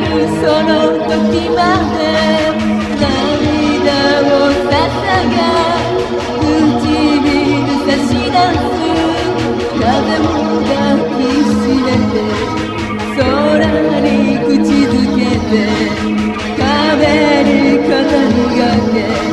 るその時まで涙を捧が唇差し出す。風も抱きしめて空に口づけて壁に傾け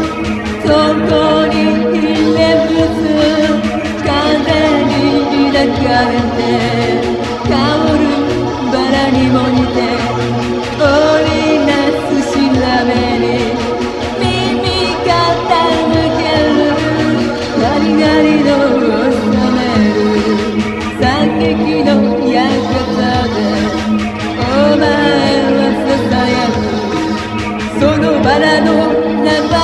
りの館でお前は囁くそのバラの名前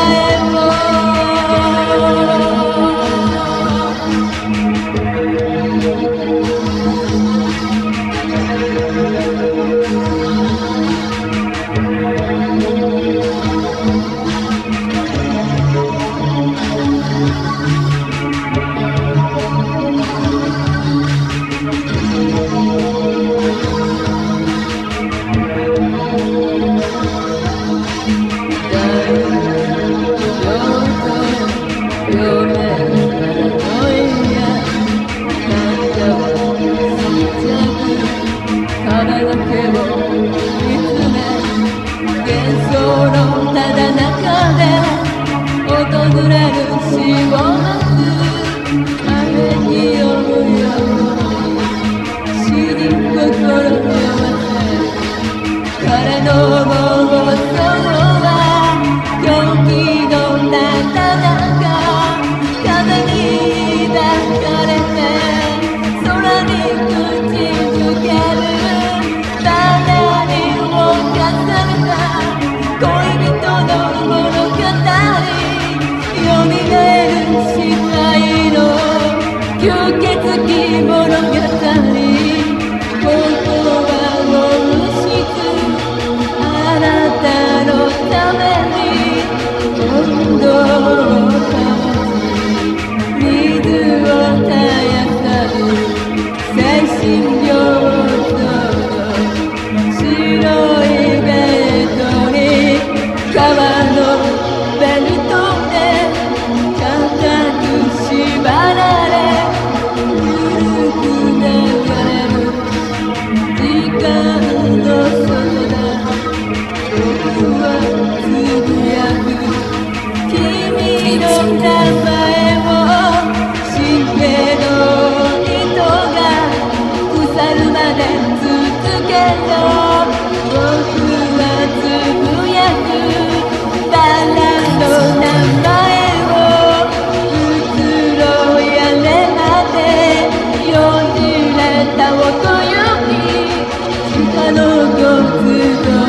を。Altyazı